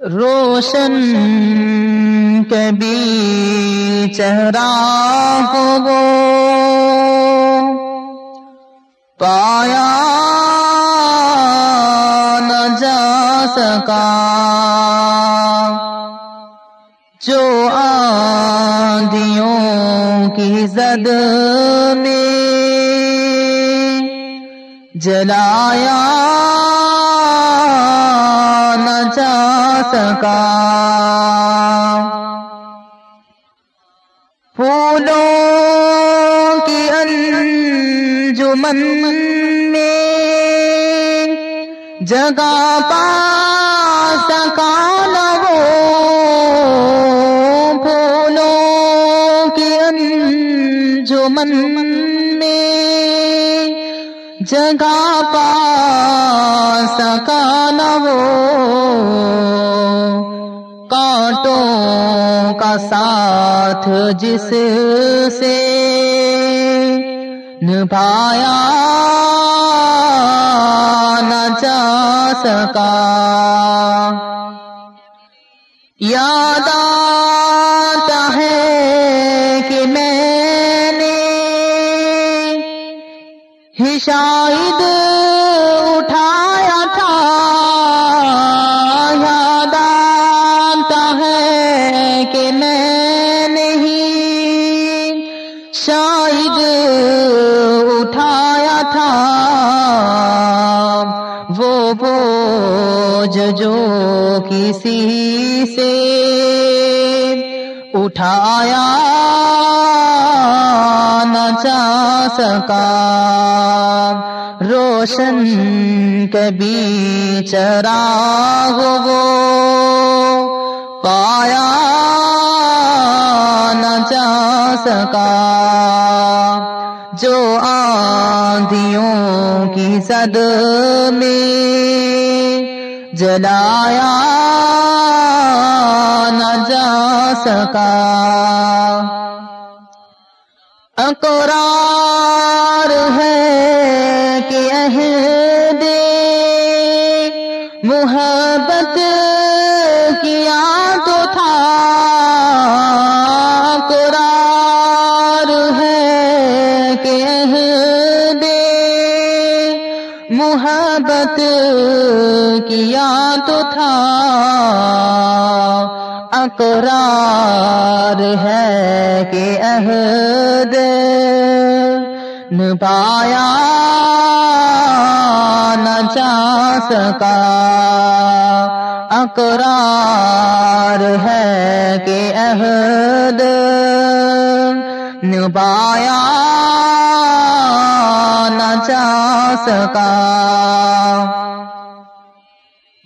روشن کبھی چہرہ ہو وہ۔ پایا نہ جا سکا۔ جو آندھیوں کی زد میں جلایا۔ سکا پھولوں کی انجمن میں جگہ پا سکا نہ وہ پھولوں کی انجمن میں جگہ کانٹوں کا ساتھ جس سے نبھایا نہ جا سکا۔ یاد آتا ہے کہ میں نے ہی شاید بوجھ جو کسی سے اٹھایا نہ جا سکا۔ روشن کبھی چرا وہ پایا نہ جا سکا۔ جو آندھیوں کی زد میں جلایا نہ جا سکا۔ اقرار ہے کہ عہد محبت کیا تو تھا۔ اقرار ہے کہ عہد نبھایا نہ جا سکا۔ اقرار ہے کہ عہد نبھایا نہ جا سکا۔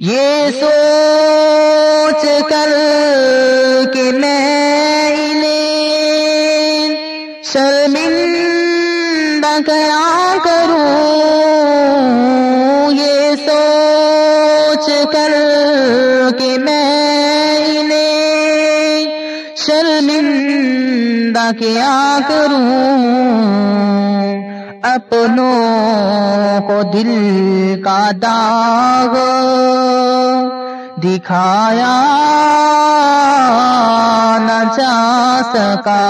یہ سوچ کر کہ میں انہیں شرمندہ کیا کروں؟ یہ سوچ کر کہ میں انہیں شرمندہ کیا کروں؟ اپنوں کو دل کا داغ دکھایا نہ جا سکا۔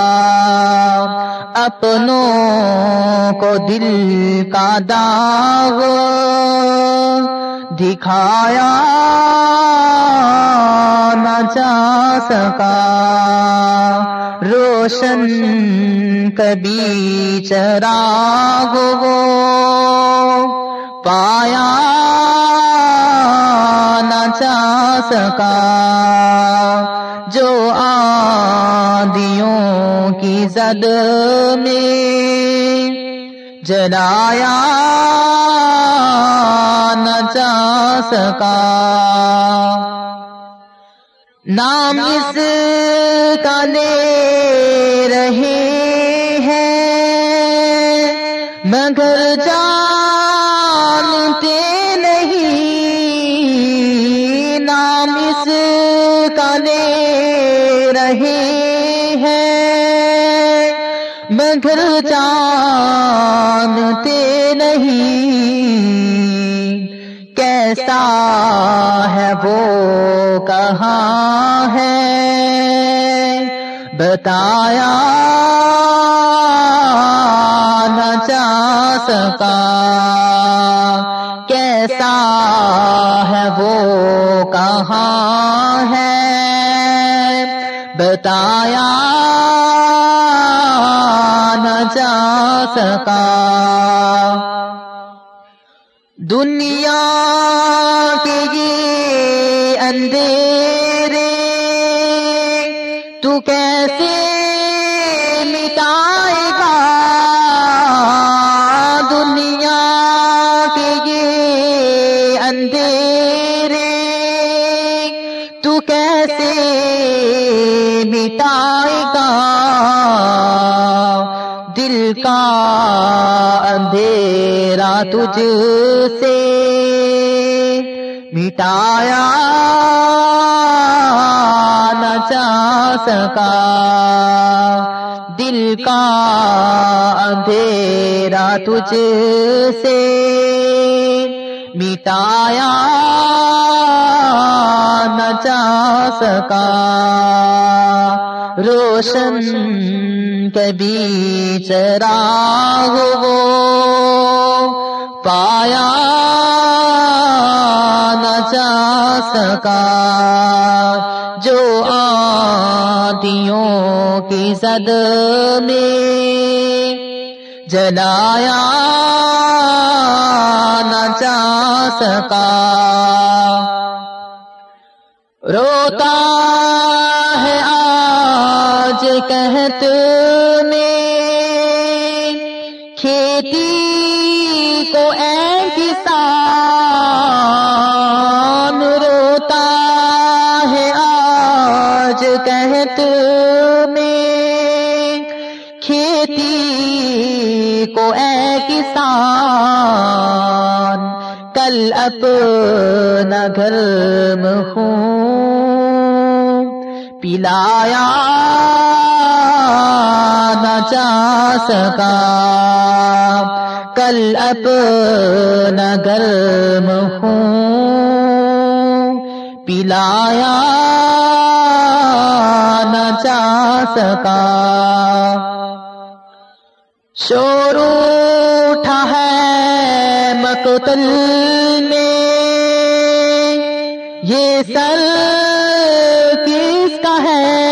اپنوں کو دل کا داغ دکھایا نہ جا سکا۔ روشن کبھی چراغ وہ پایا نہ جا سکا۔ جو آدیوں کی زد میں جلایا نہ جا سکا۔ نام اس کا لے رہے مگر جانتے نہیں، نام اس کا لے رہے ہیں۔ مگر جانتے نہیں، کیسا ہے وہ کہاں ہے؟ بتایا کیسا ہے وہ کہاں ہے؟ بتایا نہ جا سکا۔ دنیا کے یہ تجھ سے مٹایا نہ جا سکا دل کا اندھیرا تجھ سے مٹایا نہ جا سکا روشن کبھی چراغ وہ پایا نہ جا سکا جو آتیوں کی زد میں جلایا نہ جا سکا روتا ہے آج کہت میں کھیتی کو اے کسان، کل اپنا گھر خون پلایا نہ جا سکا۔ کل اپنا گرم خون پلایا نہ جا سکا۔ شور اٹھا ہے مقتل میں۔ یہ سر کس کا ہے؟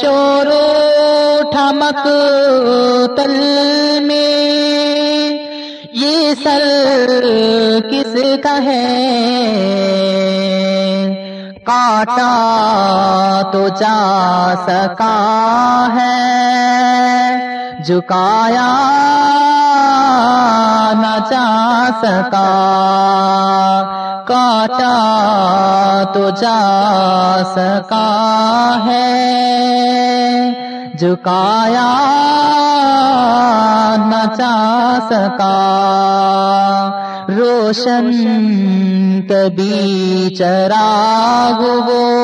شور اٹھا مقتل میں۔ یہ سر کس کا ہے؟ کاٹا تو جا سکا ہے۔ جھکایا نہ جا سکا۔ کاٹا تو جا سکا ہے۔ جھکایا نہ جا سکا۔ روشن کبھی چراغ وہ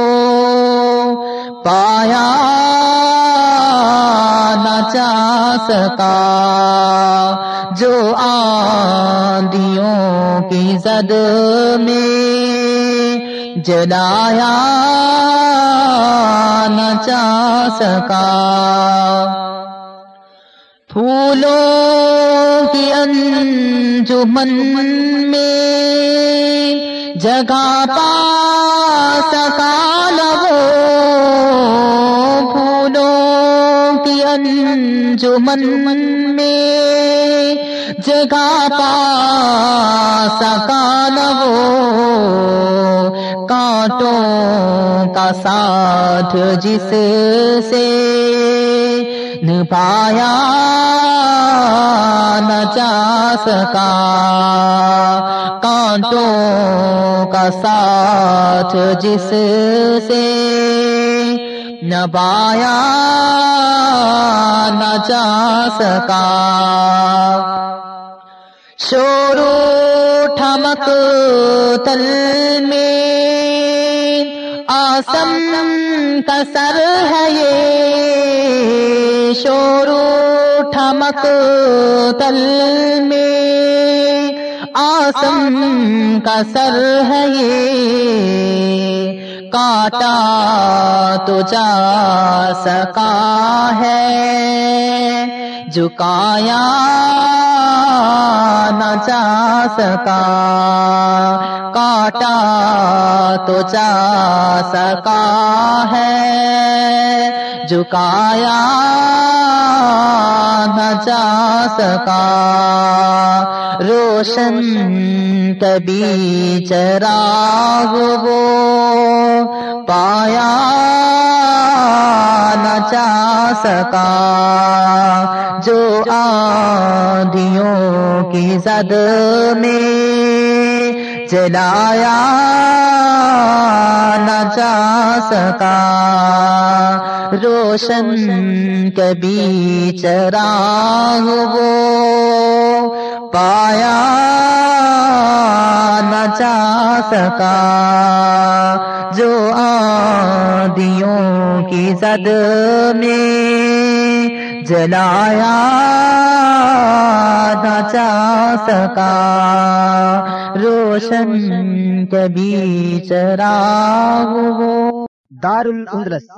سکا جو آندیوں کی زد میں جلایا نہ جا سکا۔ پھولوں کی انجمن میں جگہ پا انجمن میں جگہ پا سکا لو کانٹوں کا ساتھ جس سے نبھایا نہ جا سکا کانٹوں کا ساتھ جس سے نبایا نہ جا سکا شور ٹھمک تل میں آسم کا سر ہے یہ شور ٹھمک تل میں آسم کا سر ہے یہ کاٹا تو جا سکا ہے۔ جھکایا نہ جا سکا۔ کاٹا تو جا سکا ہے۔ جھکایا جا سکا۔ روشن کبھی چراغ وہ پایا نہ جا سکا۔ جو آدھیوں کی زد میں جلایا نہ جا سکا۔ روشن کبھی چراغ وہ پایا نہ جا سکا۔ جو آدیوں کی زد میں جلایا نہ جا سکا روشن کبھی چراغ وہ دار الاندلس